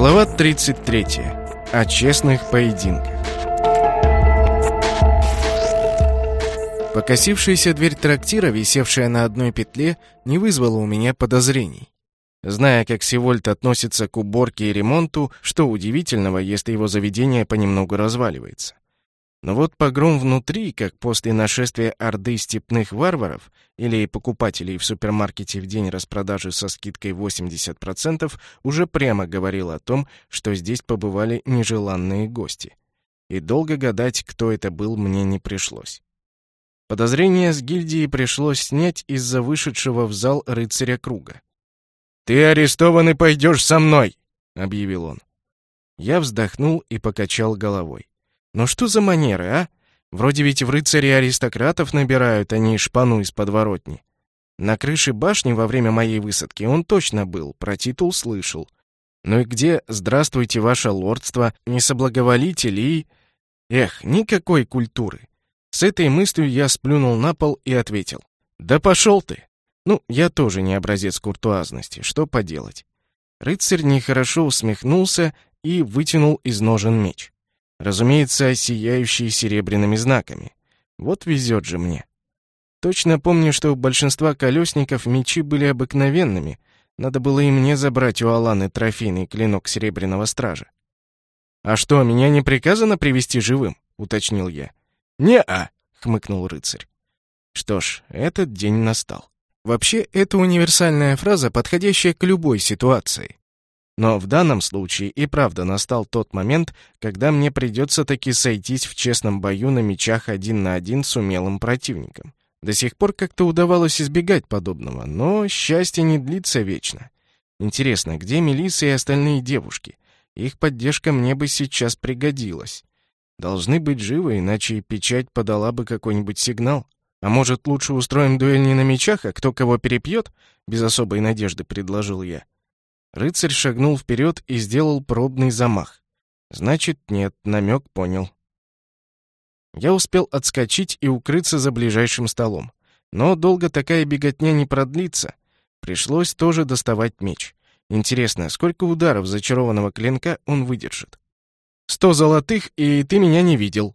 Глава 33. О честных поединках. Покосившаяся дверь трактира, висевшая на одной петле, не вызвала у меня подозрений. Зная, как Севольт относится к уборке и ремонту, что удивительного, если его заведение понемногу разваливается. Но вот погром внутри, как после нашествия орды степных варваров или покупателей в супермаркете в день распродажи со скидкой 80%, уже прямо говорил о том, что здесь побывали нежеланные гости. И долго гадать, кто это был, мне не пришлось. Подозрение с гильдии пришлось снять из-за вышедшего в зал рыцаря круга. «Ты арестован и пойдешь со мной!» — объявил он. Я вздохнул и покачал головой. Но что за манеры, а? Вроде ведь в рыцари аристократов набирают, а не шпану из подворотни. На крыше башни во время моей высадки он точно был, про титул слышал. Ну и где «Здравствуйте, ваше лордство», «Не соблаговолите ли?» Эх, никакой культуры. С этой мыслью я сплюнул на пол и ответил. «Да пошел ты!» Ну, я тоже не образец куртуазности, что поделать. Рыцарь нехорошо усмехнулся и вытянул из ножен меч. Разумеется, сияющие серебряными знаками. Вот везет же мне. Точно помню, что у большинства колесников мечи были обыкновенными. Надо было и мне забрать у Аланы трофейный клинок Серебряного Стража. «А что, меня не приказано привести живым?» — уточнил я. «Не-а!» — хмыкнул рыцарь. Что ж, этот день настал. Вообще, это универсальная фраза, подходящая к любой ситуации. Но в данном случае и правда настал тот момент, когда мне придется таки сойтись в честном бою на мечах один на один с умелым противником. До сих пор как-то удавалось избегать подобного, но счастье не длится вечно. Интересно, где Мелисса и остальные девушки? Их поддержка мне бы сейчас пригодилась. Должны быть живы, иначе печать подала бы какой-нибудь сигнал. А может, лучше устроим дуэль не на мечах, а кто кого перепьет? Без особой надежды предложил я. Рыцарь шагнул вперед и сделал пробный замах. Значит, нет, намек понял. Я успел отскочить и укрыться за ближайшим столом. Но долго такая беготня не продлится. Пришлось тоже доставать меч. Интересно, сколько ударов зачарованного клинка он выдержит? «Сто золотых, и ты меня не видел».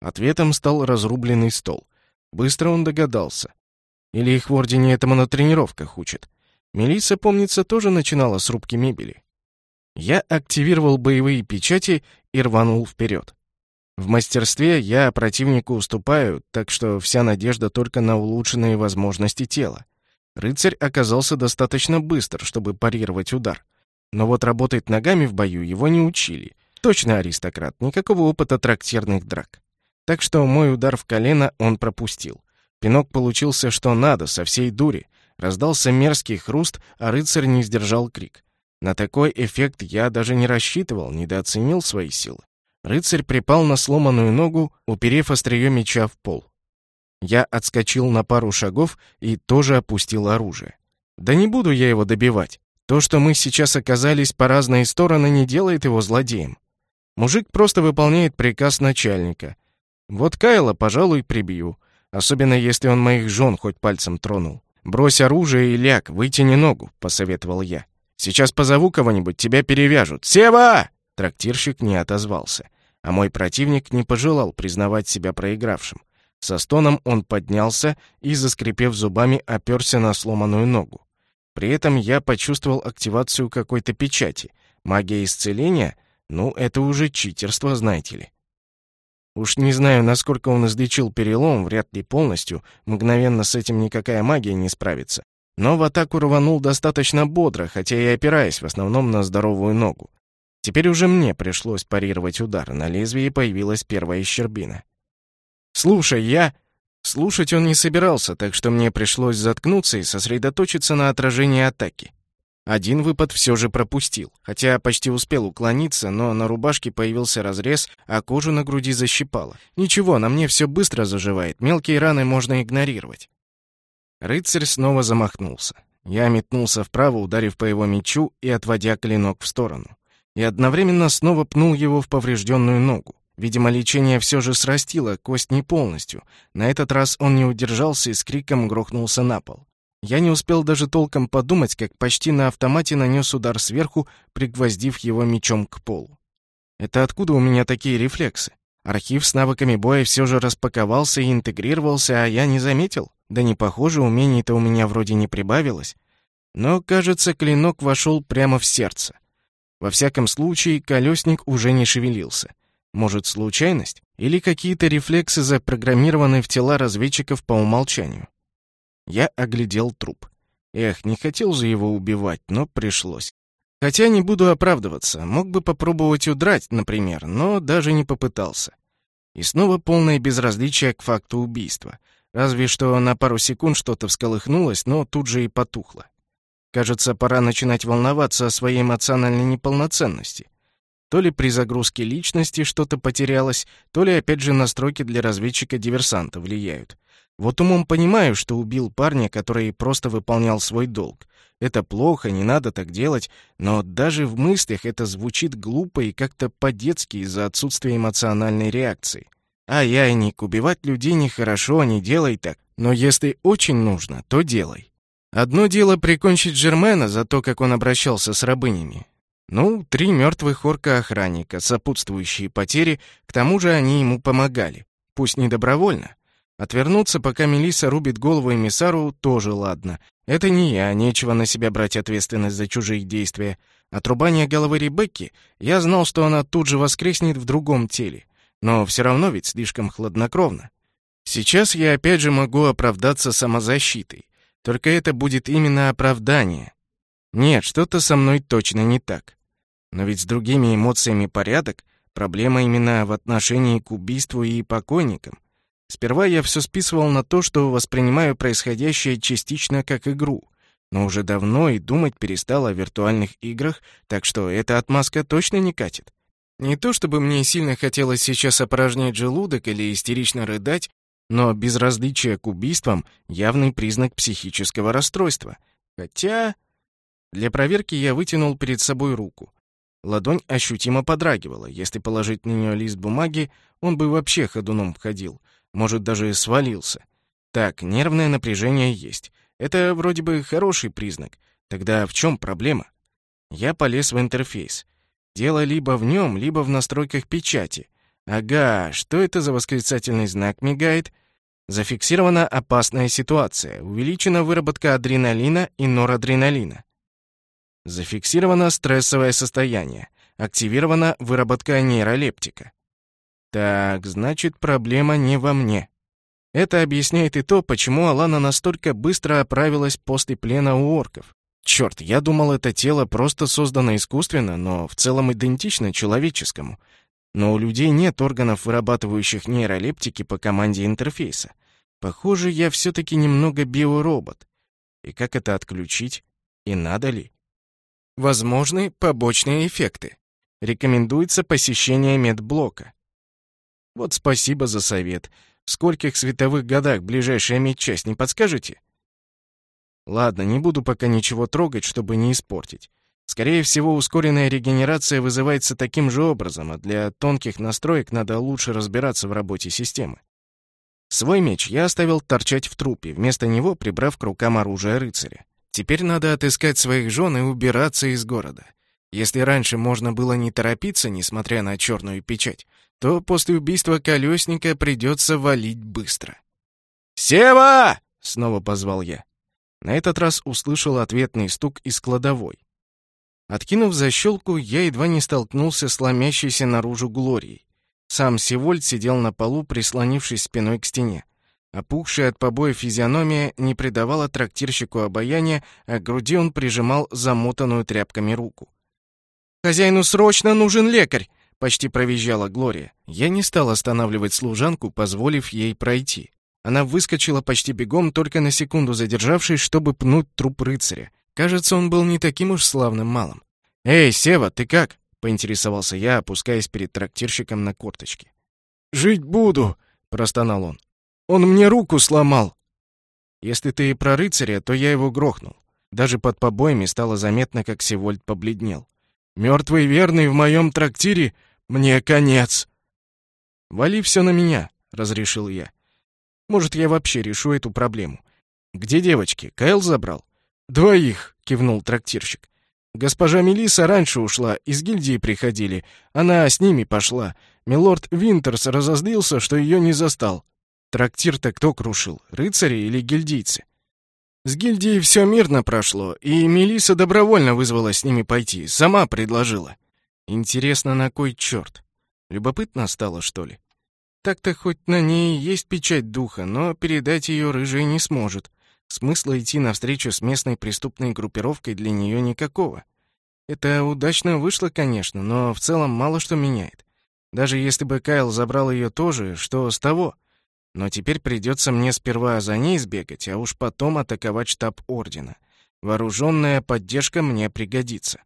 Ответом стал разрубленный стол. Быстро он догадался. Или их в Ордене этому на тренировках учат. Мелисса, помнится, тоже начинала с рубки мебели. Я активировал боевые печати и рванул вперед. В мастерстве я противнику уступаю, так что вся надежда только на улучшенные возможности тела. Рыцарь оказался достаточно быстр, чтобы парировать удар. Но вот работать ногами в бою его не учили. Точно аристократ, никакого опыта трактирных драк. Так что мой удар в колено он пропустил. Пинок получился что надо, со всей дури. Раздался мерзкий хруст, а рыцарь не сдержал крик. На такой эффект я даже не рассчитывал, недооценил свои силы. Рыцарь припал на сломанную ногу, уперев острие меча в пол. Я отскочил на пару шагов и тоже опустил оружие. Да не буду я его добивать. То, что мы сейчас оказались по разные стороны, не делает его злодеем. Мужик просто выполняет приказ начальника. Вот Кайла, пожалуй, прибью, особенно если он моих жен хоть пальцем тронул. «Брось оружие и ляг, вытяни ногу», — посоветовал я. «Сейчас позову кого-нибудь, тебя перевяжут». «Сева!» Трактирщик не отозвался, а мой противник не пожелал признавать себя проигравшим. Со стоном он поднялся и, заскрипев зубами, оперся на сломанную ногу. При этом я почувствовал активацию какой-то печати. Магия исцеления? Ну, это уже читерство, знаете ли. Уж не знаю, насколько он излечил перелом, вряд ли полностью, мгновенно с этим никакая магия не справится. Но в атаку рванул достаточно бодро, хотя и опираясь в основном на здоровую ногу. Теперь уже мне пришлось парировать удар, на лезвии появилась первая щербина. «Слушай, я...» Слушать он не собирался, так что мне пришлось заткнуться и сосредоточиться на отражении атаки. Один выпад все же пропустил, хотя почти успел уклониться, но на рубашке появился разрез, а кожу на груди защипало. Ничего, на мне все быстро заживает, мелкие раны можно игнорировать. Рыцарь снова замахнулся. Я метнулся вправо, ударив по его мечу и отводя клинок в сторону. И одновременно снова пнул его в поврежденную ногу. Видимо, лечение все же срастило кость не полностью. На этот раз он не удержался и с криком грохнулся на пол. Я не успел даже толком подумать, как почти на автомате нанес удар сверху, пригвоздив его мечом к полу. Это откуда у меня такие рефлексы? Архив с навыками боя все же распаковался и интегрировался, а я не заметил? Да не похоже, умений-то у меня вроде не прибавилось. Но, кажется, клинок вошел прямо в сердце. Во всяком случае, колесник уже не шевелился. Может, случайность? Или какие-то рефлексы запрограммированы в тела разведчиков по умолчанию? Я оглядел труп. Эх, не хотел же его убивать, но пришлось. Хотя не буду оправдываться, мог бы попробовать удрать, например, но даже не попытался. И снова полное безразличие к факту убийства. Разве что на пару секунд что-то всколыхнулось, но тут же и потухло. Кажется, пора начинать волноваться о своей эмоциональной неполноценности. То ли при загрузке личности что-то потерялось, то ли опять же настройки для разведчика-диверсанта влияют. Вот умом понимаю, что убил парня, который просто выполнял свой долг. Это плохо, не надо так делать, но даже в мыслях это звучит глупо и как-то по-детски из-за отсутствия эмоциональной реакции. А я и Ник, убивать людей нехорошо, не делай так. Но если очень нужно, то делай. Одно дело прикончить Жермена за то, как он обращался с рабынями. Ну, три мертвых орка-охранника, сопутствующие потери, к тому же они ему помогали. Пусть не добровольно. Отвернуться, пока Мелиса рубит голову эмиссару, тоже ладно. Это не я, нечего на себя брать ответственность за чужие действия. Отрубание головы Ребекки, я знал, что она тут же воскреснет в другом теле. Но все равно ведь слишком хладнокровно. Сейчас я опять же могу оправдаться самозащитой. Только это будет именно оправдание. Нет, что-то со мной точно не так. Но ведь с другими эмоциями порядок, проблема именно в отношении к убийству и покойникам. Сперва я все списывал на то, что воспринимаю происходящее частично как игру, но уже давно и думать перестал о виртуальных играх, так что эта отмазка точно не катит. Не то чтобы мне сильно хотелось сейчас опорожнять желудок или истерично рыдать, но безразличие к убийствам — явный признак психического расстройства. Хотя... Для проверки я вытянул перед собой руку. Ладонь ощутимо подрагивала. Если положить на нее лист бумаги, он бы вообще ходуном ходил. Может, даже свалился. Так, нервное напряжение есть. Это вроде бы хороший признак. Тогда в чем проблема? Я полез в интерфейс. Дело либо в нем, либо в настройках печати. Ага, что это за восклицательный знак мигает? Зафиксирована опасная ситуация. Увеличена выработка адреналина и норадреналина. Зафиксировано стрессовое состояние. Активирована выработка нейролептика. Так, значит, проблема не во мне. Это объясняет и то, почему Алана настолько быстро оправилась после плена у орков. Черт, я думал, это тело просто создано искусственно, но в целом идентично человеческому. Но у людей нет органов, вырабатывающих нейролептики по команде интерфейса. Похоже, я все-таки немного биоробот. И как это отключить? И надо ли? Возможны побочные эффекты. Рекомендуется посещение медблока. Вот спасибо за совет. В скольких световых годах ближайшая медчасть, не подскажете? Ладно, не буду пока ничего трогать, чтобы не испортить. Скорее всего, ускоренная регенерация вызывается таким же образом, а для тонких настроек надо лучше разбираться в работе системы. Свой меч я оставил торчать в трупе, вместо него прибрав к рукам оружие рыцаря. Теперь надо отыскать своих жен и убираться из города. Если раньше можно было не торопиться, несмотря на черную печать, то после убийства колесника придется валить быстро. «Сева!» — снова позвал я. На этот раз услышал ответный стук из кладовой. Откинув защелку, я едва не столкнулся с ломящейся наружу Глорией. Сам Севольд сидел на полу, прислонившись спиной к стене. Опухшая от побоя физиономия не придавала трактирщику обаяния, а к груди он прижимал замотанную тряпками руку. «Хозяину срочно нужен лекарь!» — почти провизжала Глория. Я не стал останавливать служанку, позволив ей пройти. Она выскочила почти бегом, только на секунду задержавшись, чтобы пнуть труп рыцаря. Кажется, он был не таким уж славным малым. «Эй, Сева, ты как?» — поинтересовался я, опускаясь перед трактирщиком на корточки. «Жить буду!» — простонал он. «Он мне руку сломал!» «Если ты и про рыцаря, то я его грохнул. Даже под побоями стало заметно, как Севольд побледнел. Мертвый верный в моем трактире, мне конец!» «Вали все на меня», — разрешил я. «Может, я вообще решу эту проблему. Где девочки? Кайл забрал? Двоих, кивнул трактирщик. Госпожа Мелиса раньше ушла, из гильдии приходили. Она с ними пошла. Милорд Винтерс разозлился, что ее не застал. Трактир-то кто крушил, рыцари или гильдийцы? С гильдией все мирно прошло, и Мелиса добровольно вызвала с ними пойти, сама предложила. Интересно, на кой черт? Любопытно стало, что ли? Так-то хоть на ней есть печать духа, но передать ее рыжий не сможет. Смысла идти навстречу с местной преступной группировкой для нее никакого. Это удачно вышло, конечно, но в целом мало что меняет. Даже если бы Кайл забрал ее тоже, что с того? Но теперь придется мне сперва за ней сбегать, а уж потом атаковать штаб Ордена. Вооруженная поддержка мне пригодится.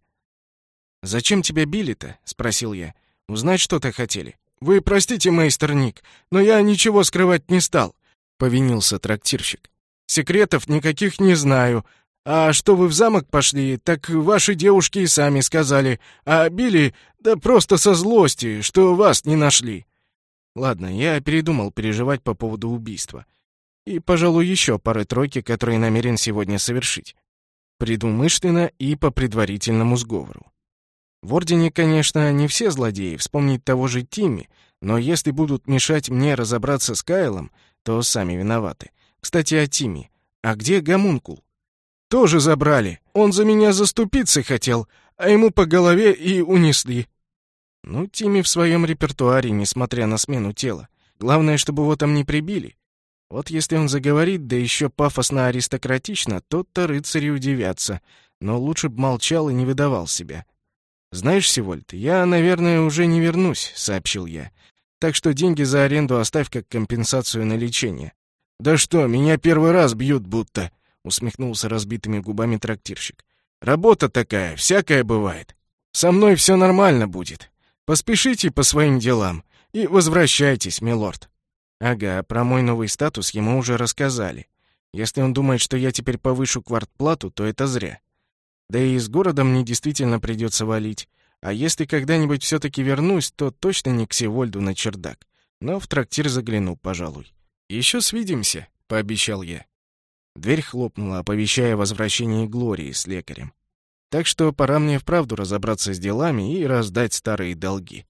«Зачем тебя били-то?» — спросил я. «Узнать что-то хотели?» «Вы простите, мейстер Ник, но я ничего скрывать не стал», — повинился трактирщик. Секретов никаких не знаю. А что вы в замок пошли, так ваши девушки и сами сказали. А били, да просто со злости, что вас не нашли. Ладно, я передумал переживать по поводу убийства. И, пожалуй, еще пары-тройки, которые намерен сегодня совершить. Предумышленно и по предварительному сговору. В Ордене, конечно, не все злодеи, вспомнить того же Тимми, но если будут мешать мне разобраться с Кайлом, то сами виноваты. Кстати, о Тиме. А где Гомункул? Тоже забрали. Он за меня заступиться хотел, а ему по голове и унесли. Ну, Тими в своем репертуаре, несмотря на смену тела. Главное, чтобы его там не прибили. Вот если он заговорит, да еще пафосно-аристократично, то-то рыцари удивятся. Но лучше б молчал и не выдавал себя. «Знаешь, Севольд, я, наверное, уже не вернусь», — сообщил я. «Так что деньги за аренду оставь как компенсацию на лечение. «Да что, меня первый раз бьют будто», — усмехнулся разбитыми губами трактирщик. «Работа такая, всякое бывает. Со мной все нормально будет. Поспешите по своим делам и возвращайтесь, милорд». Ага, про мой новый статус ему уже рассказали. Если он думает, что я теперь повышу квартплату, то это зря. Да и из города мне действительно придется валить. А если когда-нибудь все-таки вернусь, то точно не к Севольду на чердак. Но в трактир загляну, пожалуй. «Еще свидимся», — пообещал я. Дверь хлопнула, оповещая о возвращении Глории с лекарем. Так что пора мне вправду разобраться с делами и раздать старые долги.